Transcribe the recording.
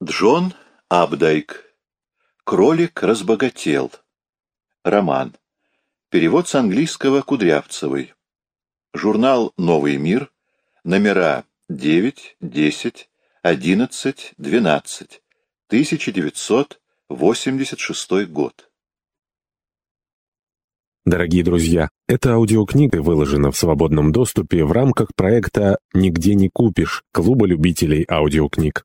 Джон Абдайк. Кролик разбогател. Роман. Перевод с английского Кудрявцевой. Журнал «Новый мир». Номера 9, 10, 11, 12. 1986 год. Дорогие друзья, эта аудиокнига выложена в свободном доступе в рамках проекта «Нигде не купишь» Клуба любителей аудиокниг.